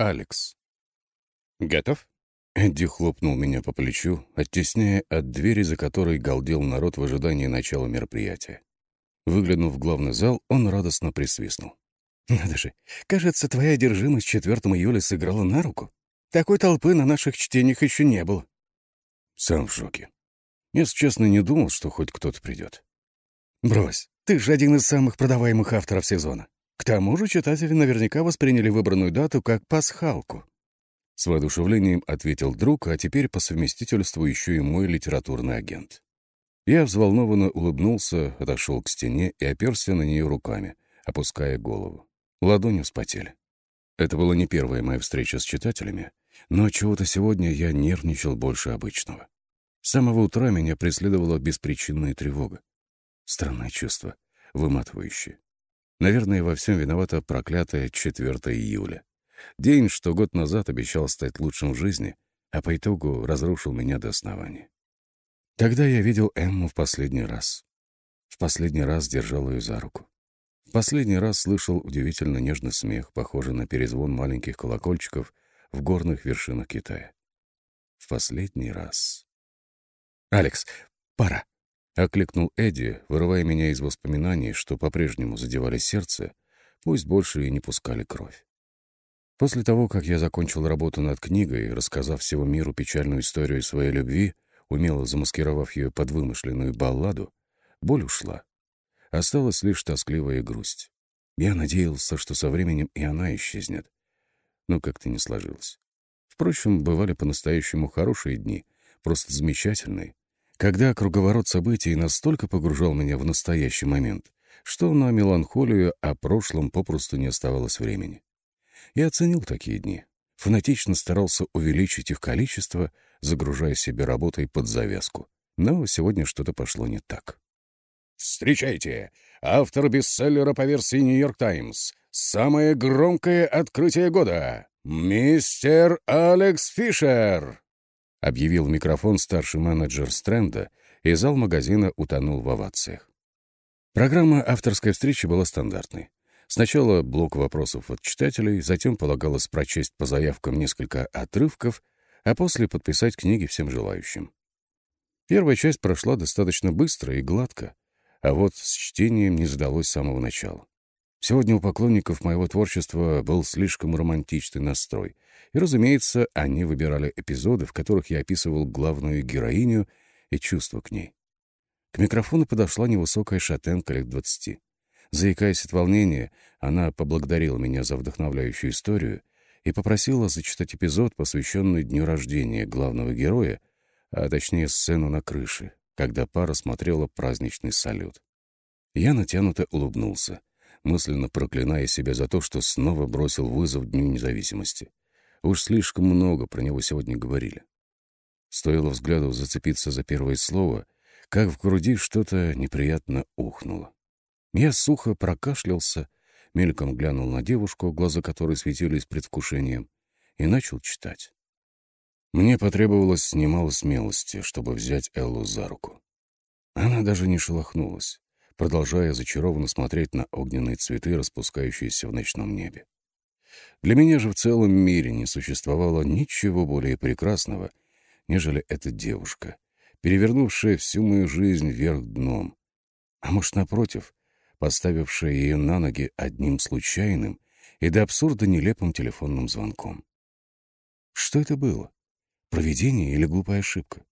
Алекс. «Готов?» Эдди хлопнул меня по плечу, оттесняя от двери, за которой галдел народ в ожидании начала мероприятия. Выглянув в главный зал, он радостно присвистнул. «Надо же, кажется, твоя одержимость 4 июля сыграла на руку. Такой толпы на наших чтениях еще не было». Сам в шоке. Если честно, не думал, что хоть кто-то придет. «Брось, ты же один из самых продаваемых авторов сезона. К тому же читатели наверняка восприняли выбранную дату как пасхалку. С воодушевлением ответил друг, а теперь по совместительству еще и мой литературный агент. Я взволнованно улыбнулся, отошел к стене и оперся на нее руками, опуская голову. Ладони вспотели. Это была не первая моя встреча с читателями, но чего-то сегодня я нервничал больше обычного. С самого утра меня преследовала беспричинная тревога. Странное чувство, выматывающее. Наверное, во всем виновата проклятая 4 июля. День, что год назад обещал стать лучшим в жизни, а по итогу разрушил меня до основания. Тогда я видел Эмму в последний раз. В последний раз держал ее за руку. В последний раз слышал удивительно нежный смех, похожий на перезвон маленьких колокольчиков в горных вершинах Китая. В последний раз. «Алекс, пора!» — окликнул Эдди, вырывая меня из воспоминаний, что по-прежнему задевали сердце, пусть больше и не пускали кровь. После того, как я закончил работу над книгой, рассказав всему миру печальную историю своей любви, умело замаскировав ее под вымышленную балладу, боль ушла. Осталась лишь тоскливая грусть. Я надеялся, что со временем и она исчезнет. Но как-то не сложилось. Впрочем, бывали по-настоящему хорошие дни, просто замечательные, когда круговорот событий настолько погружал меня в настоящий момент, что на меланхолию о прошлом попросту не оставалось времени. Я оценил такие дни, фанатично старался увеличить их количество, загружая себе работой под завязку. Но сегодня что-то пошло не так. Встречайте! Автор бестселлера по версии «Нью-Йорк Таймс». Самое громкое открытие года. Мистер Алекс Фишер. — объявил микрофон старший менеджер Стрэнда, и зал магазина утонул в овациях. Программа авторской встречи была стандартной. Сначала блок вопросов от читателей, затем полагалось прочесть по заявкам несколько отрывков, а после подписать книги всем желающим. Первая часть прошла достаточно быстро и гладко, а вот с чтением не задалось с самого начала. Сегодня у поклонников моего творчества был слишком романтичный настрой, и, разумеется, они выбирали эпизоды, в которых я описывал главную героиню и чувства к ней. К микрофону подошла невысокая шатенка лет двадцати. Заикаясь от волнения, она поблагодарила меня за вдохновляющую историю и попросила зачитать эпизод, посвященный дню рождения главного героя, а точнее сцену на крыше, когда пара смотрела праздничный салют. Я натянуто улыбнулся — мысленно проклиная себя за то, что снова бросил вызов Дню независимости. Уж слишком много про него сегодня говорили. Стоило взгляду зацепиться за первое слово, как в груди что-то неприятно ухнуло. Я сухо прокашлялся, мельком глянул на девушку, глаза которой светились предвкушением, и начал читать. Мне потребовалось немало смелости, чтобы взять Эллу за руку. Она даже не шелохнулась, продолжая зачарованно смотреть на огненные цветы, распускающиеся в ночном небе. Для меня же в целом мире не существовало ничего более прекрасного, нежели эта девушка, перевернувшая всю мою жизнь вверх дном. А может, напротив, поставившая ее на ноги одним случайным и до абсурда нелепым телефонным звонком. Что это было? Провидение или глупая ошибка?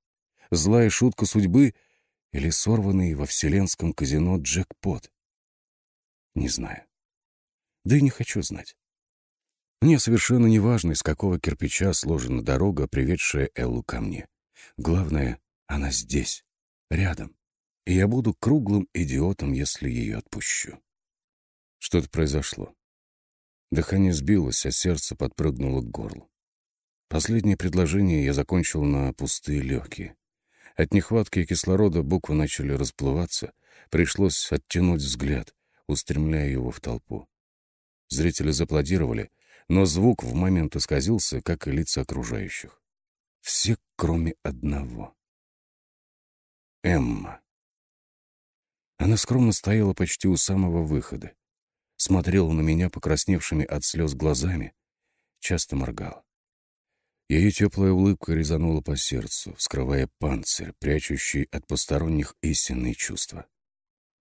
Злая шутка судьбы — или сорванный во вселенском казино джекпот? Не знаю. Да и не хочу знать. Мне совершенно не важно, из какого кирпича сложена дорога, приведшая Эллу ко мне. Главное, она здесь, рядом. И я буду круглым идиотом, если ее отпущу. Что-то произошло. Дыхание сбилось, а сердце подпрыгнуло к горлу. Последнее предложение я закончил на пустые легкие. От нехватки кислорода буквы начали расплываться. Пришлось оттянуть взгляд, устремляя его в толпу. Зрители зааплодировали, но звук в момент исказился, как и лица окружающих. Все, кроме одного. Эмма. Она скромно стояла почти у самого выхода. Смотрела на меня покрасневшими от слез глазами. часто моргала. Ее теплая улыбка резанула по сердцу, вскрывая панцирь, прячущий от посторонних истинные чувства.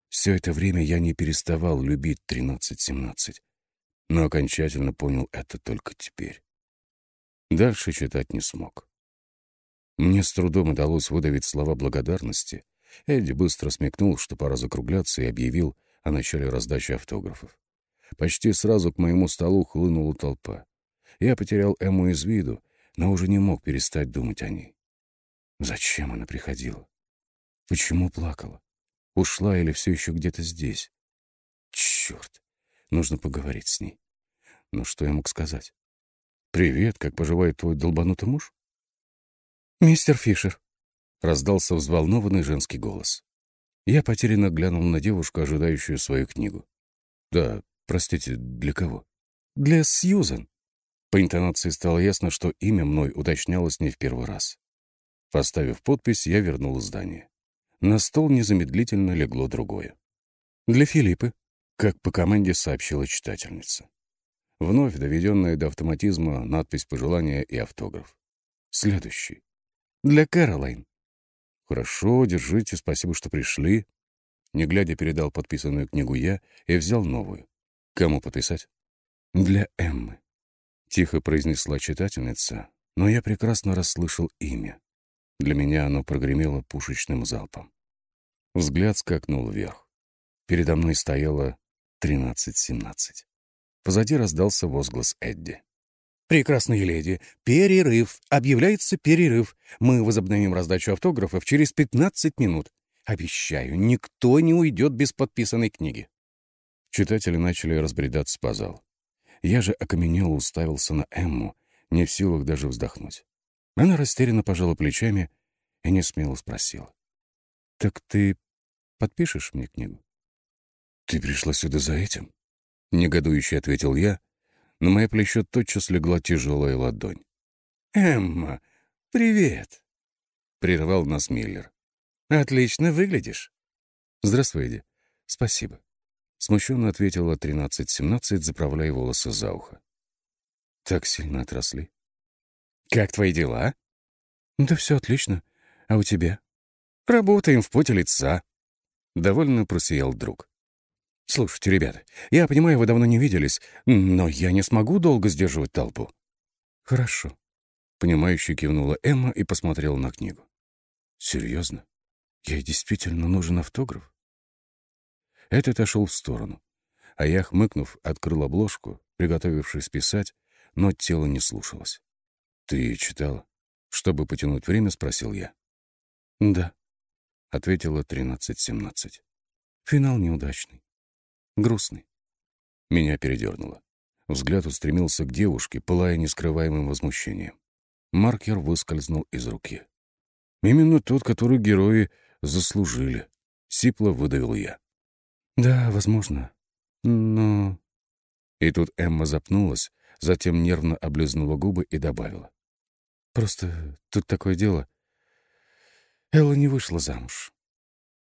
Все это время я не переставал любить 13-17, но окончательно понял это только теперь. Дальше читать не смог. Мне с трудом удалось выдавить слова благодарности. Эдди быстро смекнул, что пора закругляться, и объявил о начале раздачи автографов. Почти сразу к моему столу хлынула толпа. Я потерял Эму из виду, но уже не мог перестать думать о ней. Зачем она приходила? Почему плакала? Ушла или все еще где-то здесь? Черт, нужно поговорить с ней. Но что я мог сказать? «Привет, как поживает твой долбанутый муж?» «Мистер Фишер», — раздался взволнованный женский голос. Я потерянно глянул на девушку, ожидающую свою книгу. «Да, простите, для кого?» «Для Сьюзен». По интонации стало ясно, что имя мной уточнялось не в первый раз. Поставив подпись, я вернул здание. На стол незамедлительно легло другое. «Для Филиппы», — как по команде сообщила читательница. Вновь доведенная до автоматизма надпись пожелания и автограф. Следующий. «Для Кэролайн». «Хорошо, держите, спасибо, что пришли». Не глядя, передал подписанную книгу я и взял новую. Кому подписать? «Для Эммы». Тихо произнесла читательница, но я прекрасно расслышал имя. Для меня оно прогремело пушечным залпом. Взгляд скакнул вверх. Передо мной стояло 13-17. Позади раздался возглас Эдди. «Прекрасные леди, перерыв! Объявляется перерыв! Мы возобновим раздачу автографов через 15 минут. Обещаю, никто не уйдет без подписанной книги». Читатели начали разбредаться по залу. Я же окаменело уставился на Эмму, не в силах даже вздохнуть. Она растерянно пожала плечами и не смело спросила. «Так ты подпишешь мне книгу?» «Ты пришла сюда за этим?» — негодующе ответил я. На мое плечо тотчас легла тяжелая ладонь. «Эмма, привет!» — прервал нас Миллер. «Отлично выглядишь». «Здравствуй, Эдди. Спасибо». Смущенно ответила 13-17, заправляя волосы за ухо. Так сильно отросли. «Как твои дела?» «Да все отлично. А у тебя?» «Работаем в поте лица». Довольно просиял друг. «Слушайте, ребята, я понимаю, вы давно не виделись, но я не смогу долго сдерживать толпу». «Хорошо», — понимающе кивнула Эмма и посмотрела на книгу. «Серьезно? Ей действительно нужен автограф?» Этот отошел в сторону, а я, хмыкнув, открыл обложку, приготовившись писать, но тело не слушалось. «Ты читала?» Чтобы потянуть время, спросил я. «Да», — ответила 13-17. «Финал неудачный. Грустный». Меня передернуло. Взгляд устремился к девушке, пылая нескрываемым возмущением. Маркер выскользнул из руки. «Именно тот, который герои заслужили», — сипло выдавил я. «Да, возможно. Но...» И тут Эмма запнулась, затем нервно облизнула губы и добавила. «Просто тут такое дело. Элла не вышла замуж».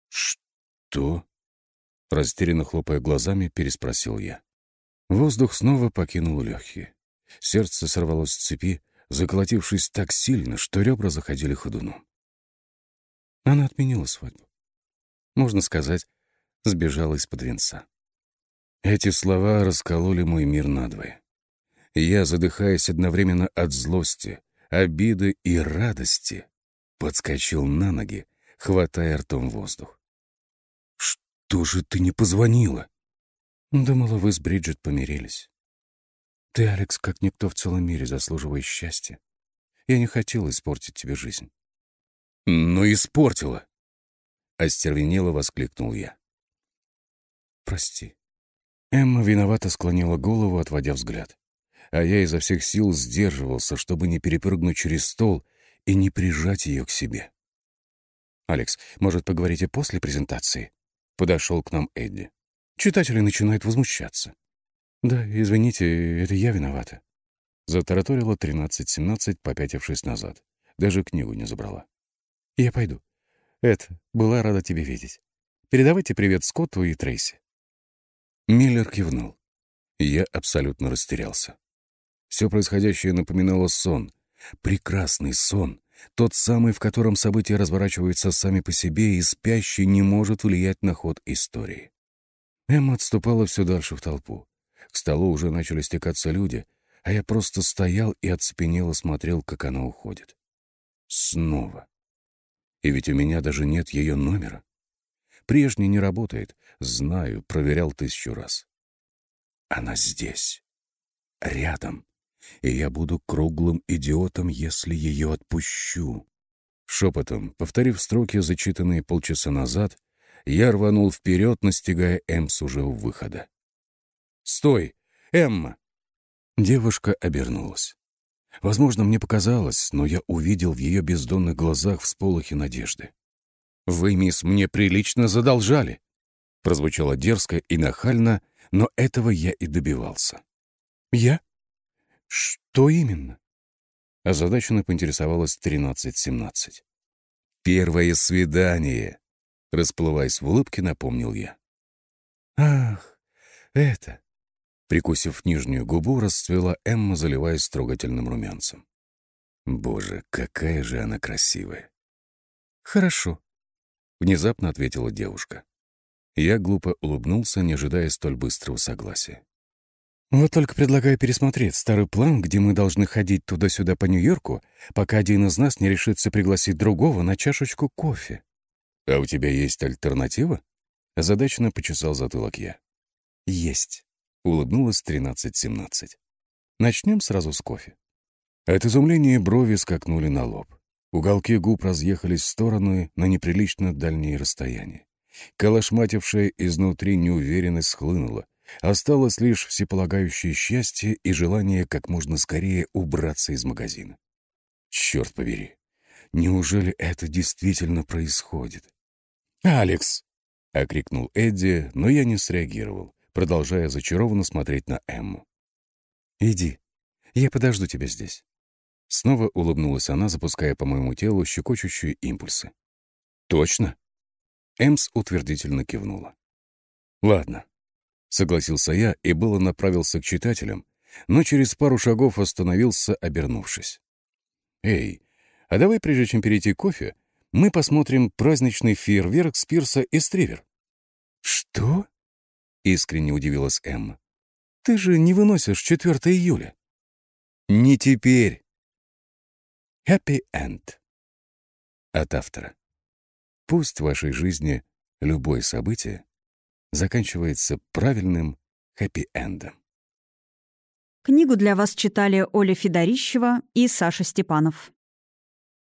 «Что?» Растерянно хлопая глазами, переспросил я. Воздух снова покинул легкие. Сердце сорвалось с цепи, заколотившись так сильно, что ребра заходили ходуном. Она отменила свадьбу. Можно сказать, сбежала из-под венца. Эти слова раскололи мой мир надвое. Я, задыхаясь одновременно от злости, обиды и радости, подскочил на ноги, хватая ртом воздух. «Что же ты не позвонила?» Думала, вы с Бриджит помирились. Ты, Алекс, как никто в целом мире заслуживаешь счастья. Я не хотела испортить тебе жизнь. «Но испортила!» — остервенело воскликнул я. «Прости». Эмма виновато склонила голову, отводя взгляд. А я изо всех сил сдерживался, чтобы не перепрыгнуть через стол и не прижать ее к себе. «Алекс, может, поговорите после презентации?» Подошел к нам Эдди. Читатели начинают возмущаться. «Да, извините, это я виновата». Затараторила 13-17, попятившись назад. Даже книгу не забрала. «Я пойду. Эд, была рада тебя видеть. Передавайте привет Скотту и Трейси». Миллер кивнул. Я абсолютно растерялся. Все происходящее напоминало сон. Прекрасный сон. Тот самый, в котором события разворачиваются сами по себе, и спящий не может влиять на ход истории. Эмма отступала все дальше в толпу. К столу уже начали стекаться люди, а я просто стоял и оцепенело смотрел, как она уходит. Снова. И ведь у меня даже нет ее номера. Прежний не работает. Знаю, проверял тысячу раз. Она здесь. Рядом. И я буду круглым идиотом, если ее отпущу. Шепотом, повторив строки, зачитанные полчаса назад, я рванул вперед, настигая Эмс уже у выхода. «Стой! Эмма!» Девушка обернулась. Возможно, мне показалось, но я увидел в ее бездонных глазах всполохи надежды. «Вы, мисс, мне прилично задолжали!» Прозвучало дерзко и нахально, но этого я и добивался. «Я? Что именно?» Озадаченно поинтересовалась 13-17. «Первое свидание!» Расплываясь в улыбке, напомнил я. «Ах, это...» Прикусив нижнюю губу, расцвела Эмма, заливаясь трогательным румянцем. «Боже, какая же она красивая!» «Хорошо», — внезапно ответила девушка. Я глупо улыбнулся, не ожидая столь быстрого согласия. «Вот только предлагаю пересмотреть старый план, где мы должны ходить туда-сюда по Нью-Йорку, пока один из нас не решится пригласить другого на чашечку кофе». «А у тебя есть альтернатива?» Озадаченно почесал затылок я. «Есть», — улыбнулась 13-17. «Начнем сразу с кофе». От изумления брови скакнули на лоб. Уголки губ разъехались в стороны на неприлично дальние расстояния. Калашматившая изнутри неуверенность схлынула. Осталось лишь всеполагающее счастье и желание как можно скорее убраться из магазина. Черт побери, неужели это действительно происходит? «Алекс!» — окрикнул Эдди, но я не среагировал, продолжая зачарованно смотреть на Эмму. «Иди, я подожду тебя здесь». Снова улыбнулась она, запуская по моему телу щекочущие импульсы. «Точно?» Эмс утвердительно кивнула. «Ладно», — согласился я и было направился к читателям, но через пару шагов остановился, обернувшись. «Эй, а давай, прежде чем перейти к кофе, мы посмотрим праздничный фейерверк с пирса и стривер». «Что?» — искренне удивилась Эмма. «Ты же не выносишь 4 июля». «Не теперь». End. От автора. Пусть в вашей жизни любое событие заканчивается правильным хэппи-эндом. Книгу для вас читали Оля Федорищева и Саша Степанов.